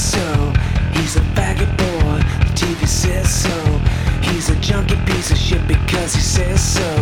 so. He's a faggot boy. The TV says so. He's a junkie piece of shit because he says so.